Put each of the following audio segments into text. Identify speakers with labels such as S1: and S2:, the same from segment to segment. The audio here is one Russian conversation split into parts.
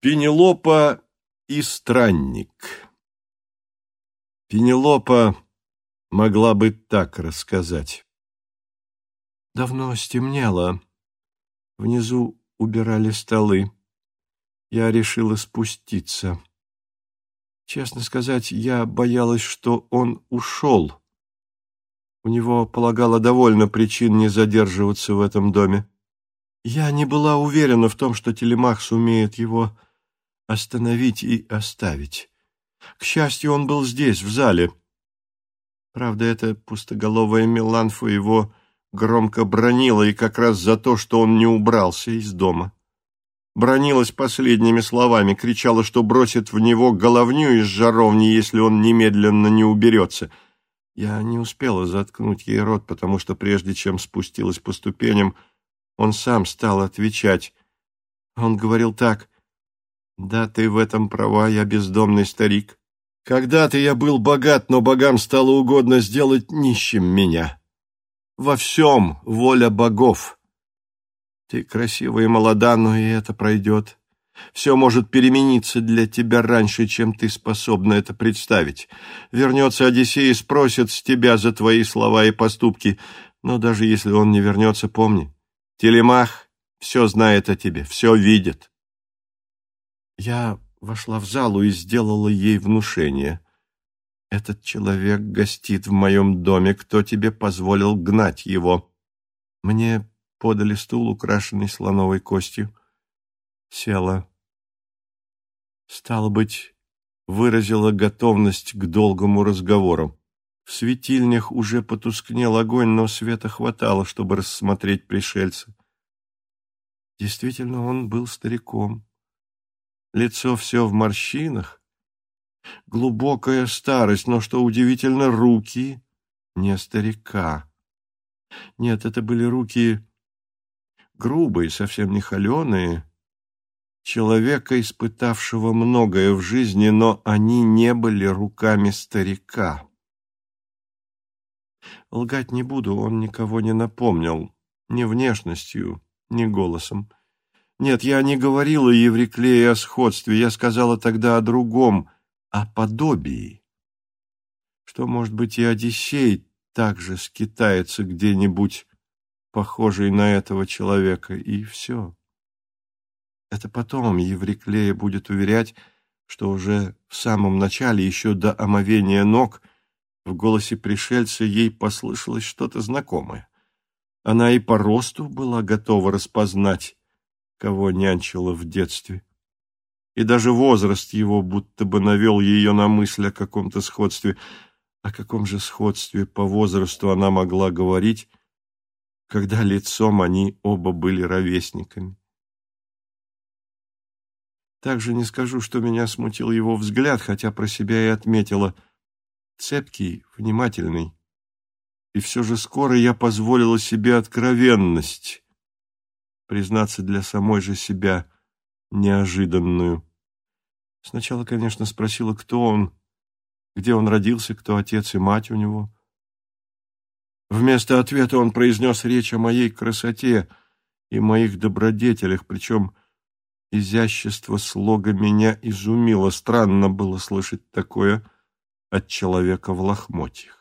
S1: Пенелопа и странник Пенелопа могла бы так рассказать. Давно стемнело. Внизу убирали столы. Я решила спуститься. Честно сказать, я боялась, что он ушел. У него, полагала, довольно причин не задерживаться в этом доме. Я не была уверена в том, что Телемах сумеет его остановить и оставить. К счастью, он был здесь, в зале. Правда, эта пустоголовая Меланфа его громко бронила и как раз за то, что он не убрался из дома. Бронилась последними словами, кричала, что бросит в него головню из жаровни, если он немедленно не уберется. Я не успела заткнуть ей рот, потому что прежде чем спустилась по ступеням, он сам стал отвечать. Он говорил так — да, ты в этом права, я бездомный старик. Когда-то я был богат, но богам стало угодно сделать нищим меня. Во всем воля богов. Ты красива и молода, но и это пройдет. Все может перемениться для тебя раньше, чем ты способна это представить. Вернется Одиссей и спросит с тебя за твои слова и поступки. Но даже если он не вернется, помни, Телемах все знает о тебе, все видит. Я вошла в залу и сделала ей внушение. «Этот человек гостит в моем доме. Кто тебе позволил гнать его?» Мне подали стул, украшенный слоновой костью. Села. Стало быть, выразила готовность к долгому разговору. В светильнях уже потускнел огонь, но света хватало, чтобы рассмотреть пришельца. Действительно, он был стариком лицо все в морщинах, глубокая старость, но, что удивительно, руки не старика. Нет, это были руки грубые, совсем не холеные, человека, испытавшего многое в жизни, но они не были руками старика. Лгать не буду, он никого не напомнил, ни внешностью, ни голосом. Нет, я не говорила Евриклее о сходстве, я сказала тогда о другом, о подобии. Что, может быть, и Одиссей также скитается где-нибудь, похожий на этого человека, и все. Это потом Евриклея будет уверять, что уже в самом начале, еще до омовения ног, в голосе пришельца ей послышалось что-то знакомое. Она и по росту была готова распознать кого нянчила в детстве. И даже возраст его будто бы навел ее на мысль о каком-то сходстве. О каком же сходстве по возрасту она могла говорить, когда лицом они оба были ровесниками? Также не скажу, что меня смутил его взгляд, хотя про себя и отметила. Цепкий, внимательный. И все же скоро я позволила себе откровенность признаться для самой же себя неожиданную. Сначала, конечно, спросила, кто он, где он родился, кто отец и мать у него. Вместо ответа он произнес речь о моей красоте и моих добродетелях, причем изящество слога меня изумило. Странно было слышать такое от человека в лохмотьях.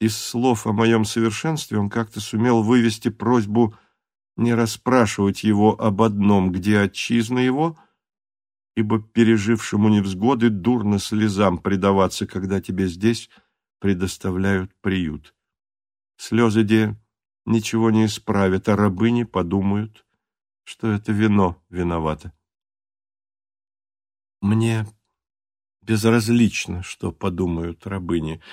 S1: Из слов о моем совершенстве он как-то сумел вывести просьбу не расспрашивать его об одном, где отчизна его, ибо пережившему невзгоды дурно слезам предаваться, когда тебе здесь предоставляют приют. Слезы де ничего не исправят, а рабыни подумают, что это вино виновато. Мне безразлично, что подумают рабыни —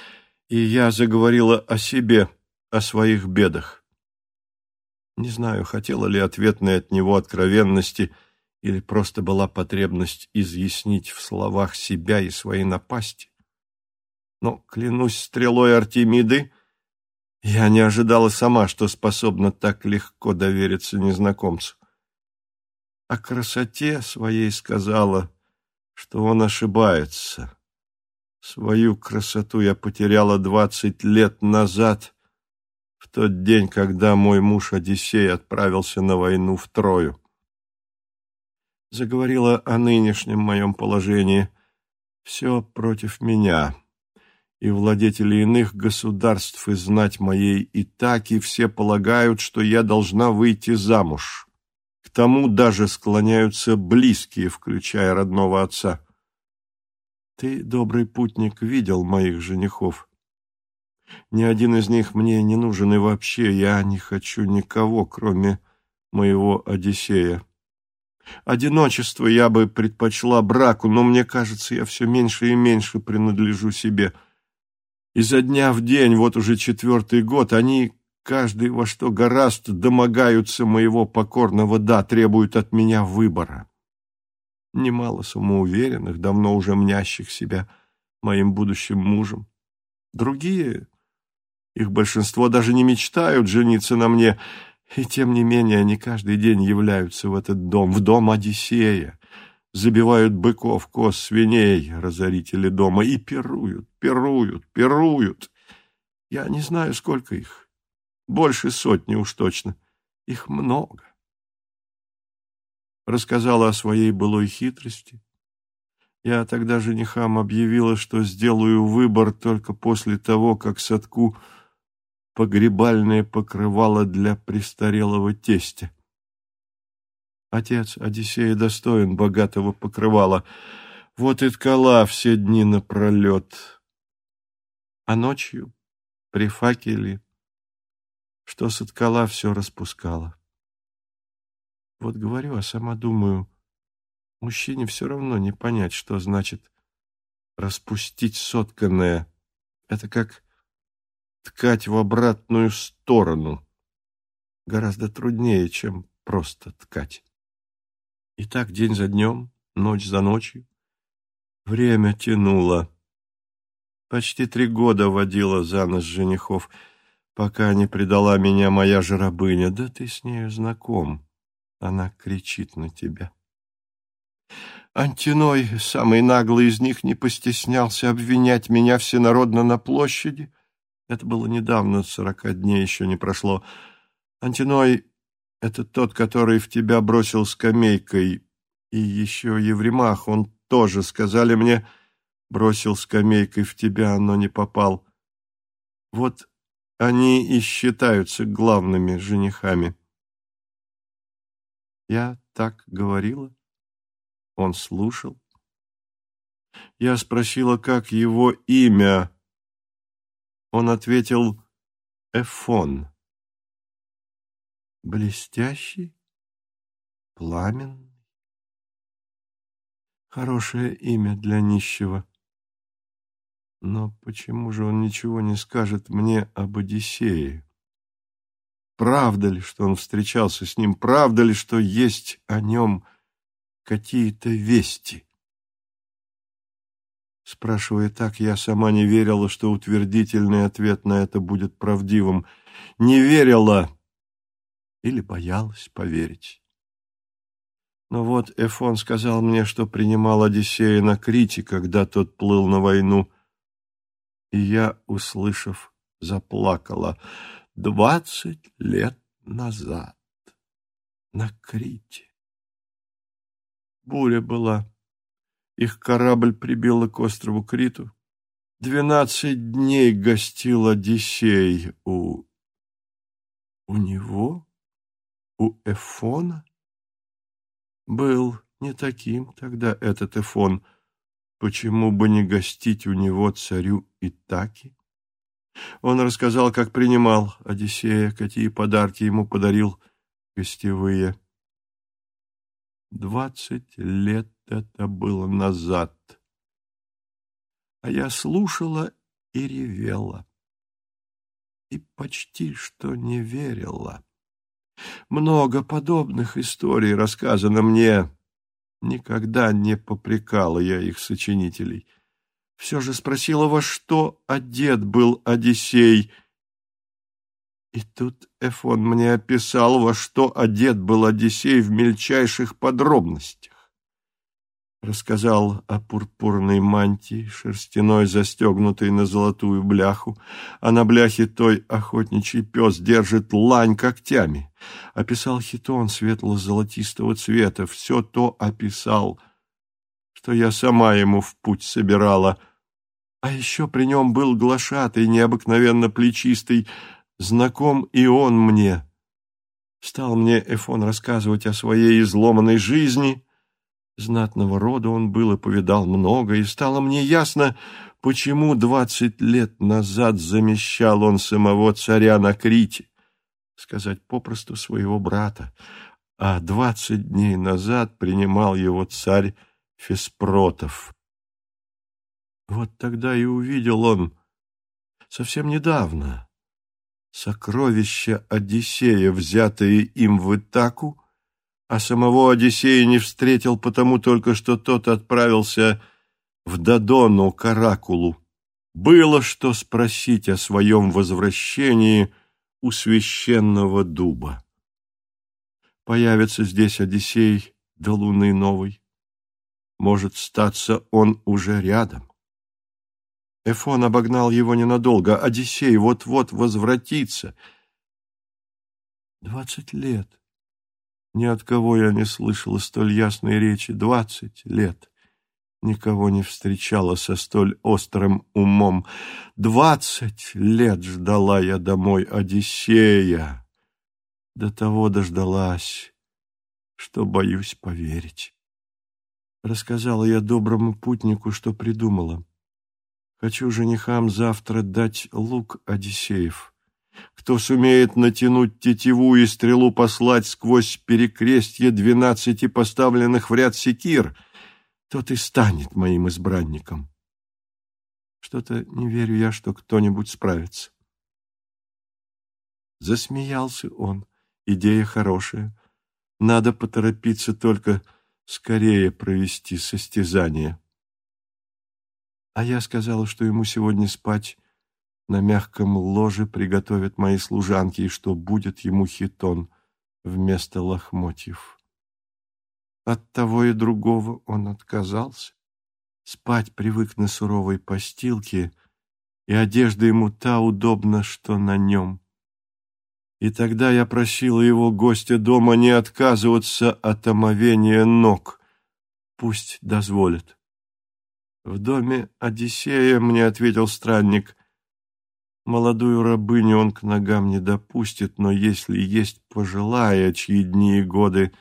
S1: и я заговорила о себе, о своих бедах. Не знаю, хотела ли ответной от него откровенности или просто была потребность изъяснить в словах себя и свои напасти. Но, клянусь стрелой Артемиды, я не ожидала сама, что способна так легко довериться незнакомцу. О красоте своей сказала, что он ошибается Свою красоту я потеряла двадцать лет назад, в тот день, когда мой муж Одиссей отправился на войну в Трою. заговорила о нынешнем моем положении. Все против меня, и владетели иных государств и знать моей и так, и все полагают, что я должна выйти замуж. К тому даже склоняются близкие, включая родного отца. Ты, добрый путник, видел моих женихов. Ни один из них мне не нужен, и вообще я не хочу никого, кроме моего Одиссея. Одиночество я бы предпочла браку, но мне кажется, я все меньше и меньше принадлежу себе. Изо дня в день, вот уже четвертый год, они, каждый во что гораст, домогаются моего покорного «да», требуют от меня выбора. Немало самоуверенных, давно уже мнящих себя моим будущим мужем. Другие, их большинство даже не мечтают жениться на мне — и тем не менее они каждый день являются в этот дом, в дом Одиссея, забивают быков, коз, свиней, разорители дома, и пируют, пируют, пируют. Я не знаю, сколько их. Больше сотни уж точно. Их много. Рассказала о своей былой хитрости. Я тогда женихам объявила, что сделаю выбор только после того, как Садку погребальное покрывало для престарелого тестя. Отец Одиссея достоин богатого покрывала. Вот и ткала все дни напролет. А ночью при факеле, что соткала, все распускала. Вот говорю, а сама думаю, мужчине все равно не понять, что значит распустить сотканное. Это как ткать в обратную сторону. Гораздо труднее, чем просто ткать. И так день за днем, ночь за ночью. Время тянуло. Почти три года водила за нос женихов, пока не предала меня моя же рабыня. Да ты с нею знаком. Она кричит на тебя. Антиной, самый наглый из них, не постеснялся обвинять меня всенародно на площади, это было недавно, сорока дней еще не прошло. Антиной — это тот, который в тебя бросил скамейкой. И еще Евремах, он тоже, сказали мне, бросил скамейкой в тебя, но не попал. Вот они и считаются главными женихами. Я так говорила. Он слушал. Я спросила, как его имя, он ответил «Эфон». Блестящий, пламенный. Хорошее имя для нищего. Но почему же он ничего не скажет мне об Одиссее? Правда ли, что он встречался с ним? Правда ли, что есть о нем какие-то вести? Спрашивая так, я сама не верила, что утвердительный ответ на это будет правдивым. Не верила или боялась поверить. Но вот Эфон сказал мне, что принимал Одиссея на Крите, когда тот плыл на войну. И я, услышав, заплакала. Двадцать лет назад на Крите. Буря была их корабль прибило к острову Криту. Двенадцать дней гостил Одиссей у... У него? У Эфона? Был не таким тогда этот Эфон. Почему бы не гостить у него царю Итаки? Он рассказал, как принимал Одиссея, какие подарки ему подарил гостевые. Двадцать лет это было назад. А я слушала и ревела. И почти что не верила. Много подобных историй рассказано мне. Никогда не попрекала я их сочинителей. Все же спросила, во что одет был Одиссей. И тут Эфон мне описал, во что одет был Одиссей в мельчайших подробностях. рассказал о пурпурной мантии, шерстяной, застегнутой на золотую бляху, а на бляхе той охотничий пес держит лань когтями. Описал хитон светло-золотистого цвета, все то описал, что я сама ему в путь собирала. А еще при нем был глашатый, необыкновенно плечистый, знаком и он мне. Стал мне Эфон рассказывать о своей изломанной жизни — Знатного рода он был и повидал много, и стало мне ясно, почему двадцать лет назад замещал он самого царя на Крите, сказать попросту своего брата, а двадцать дней назад принимал его царь Феспротов. Вот тогда и увидел он, совсем недавно, сокровища Одиссея, взятые им в Итаку, а самого Одиссея не встретил, потому только что тот отправился в Додону, Каракулу. Было что спросить о своем возвращении у священного дуба. Появится здесь Одиссей до луны новой. Может, статься он уже рядом. Эфон обогнал его ненадолго. Одиссей вот-вот возвратится. Двадцать лет. Ни от кого я не слышала столь ясной речи. Двадцать лет никого не встречала со столь острым умом. Двадцать лет ждала я домой Одиссея. До того дождалась, что боюсь поверить. Рассказала я доброму путнику, что придумала. Хочу женихам завтра дать лук Одиссеев. Кто сумеет натянуть тетиву и стрелу послать сквозь перекрестье двенадцати поставленных в ряд секир, тот и станет моим избранником. Что-то не верю я, что кто-нибудь справится. Засмеялся он. Идея хорошая. Надо поторопиться только скорее провести состязание. А я сказала, что ему сегодня спать на мягком ложе приготовят мои служанки, и что будет ему хитон вместо лохмотьев. От того и другого он отказался. Спать привык на суровой постилке, и одежда ему та удобна, что на нем. И тогда я просила его гостя дома не отказываться от омовения ног. Пусть дозволит. В доме Одиссея мне ответил странник, Молодую рабыню он к ногам не допустит, но если есть пожилая, чьи дни и годы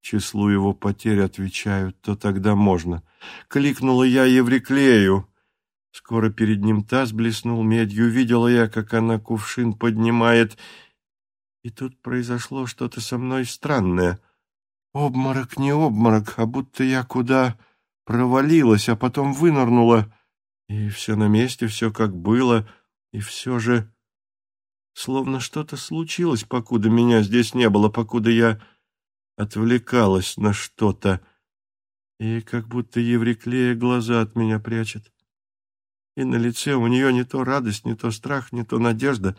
S1: числу его потерь отвечают, то тогда можно. Кликнула я Евриклею. Скоро перед ним таз блеснул медью. Видела я, как она кувшин поднимает. И тут произошло что-то со мной странное. Обморок не обморок, а будто я куда провалилась, а потом вынырнула. И все на месте, все как было — и все же, словно что-то случилось, покуда меня здесь не было, покуда я отвлекалась на что-то, и как будто Евриклея глаза от меня прячет. И на лице у нее не то радость, не то страх, не то надежда.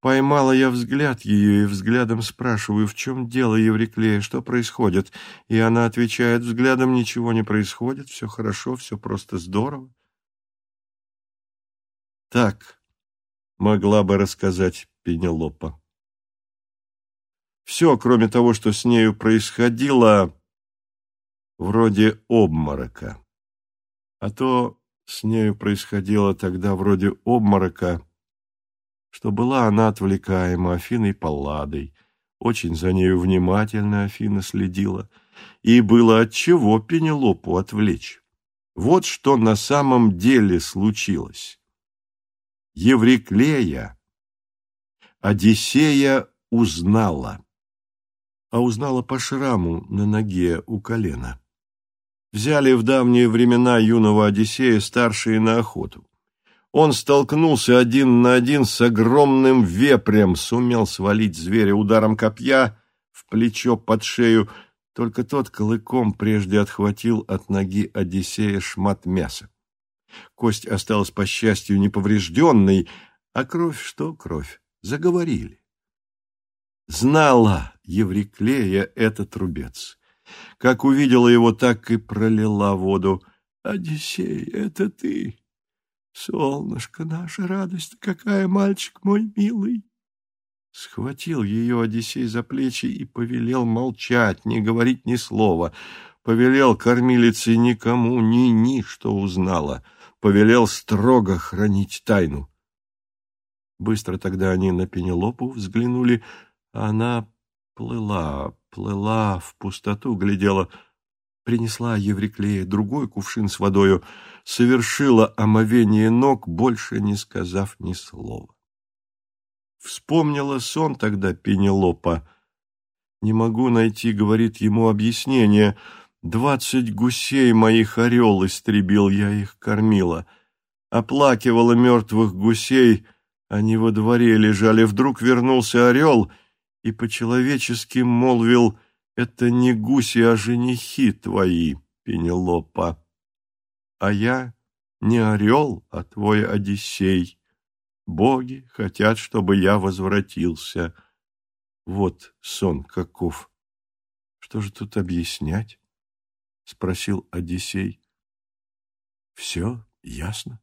S1: Поймала я взгляд ее и взглядом спрашиваю, в чем дело, Евриклея, что происходит? И она отвечает взглядом, ничего не происходит, все хорошо, все просто здорово. Так, могла бы рассказать Пенелопа. Все, кроме того, что с нею происходило, вроде обморока. А то с нею происходило тогда вроде обморока, что была она отвлекаема Афиной Палладой, очень за нею внимательно Афина следила, и было от чего Пенелопу отвлечь. Вот что на самом деле случилось. Евриклея Одиссея узнала, а узнала по шраму на ноге у колена. Взяли в давние времена юного Одиссея старшие на охоту. Он столкнулся один на один с огромным вепрем, сумел свалить зверя ударом копья в плечо под шею, только тот колыком прежде отхватил от ноги Одиссея шмат мяса. Кость осталась, по счастью, неповрежденной, а кровь что кровь? Заговорили. Знала Евриклея этот рубец. Как увидела его, так и пролила воду. «Одиссей, это ты! Солнышко, наша радость, какая, мальчик мой милый!» Схватил ее Одиссей за плечи и повелел молчать, не говорить ни слова. Повелел кормилице никому ни-ни, что узнала. Повелел строго хранить тайну. Быстро тогда они на Пенелопу взглянули, а она плыла, плыла в пустоту, глядела, принесла Евриклея другой кувшин с водою, совершила омовение ног, больше не сказав ни слова. Вспомнила сон тогда Пенелопа. «Не могу найти, — говорит ему, — объяснение. Двадцать гусей моих орел истребил, я их кормила. Оплакивала мертвых гусей, они во дворе лежали. Вдруг вернулся орел и по-человечески молвил, «Это не гуси, а женихи твои, Пенелопа. А я не орел, а твой Одиссей». Боги хотят, чтобы я возвратился. Вот сон каков. Что же тут объяснять? Спросил Одиссей. Все ясно.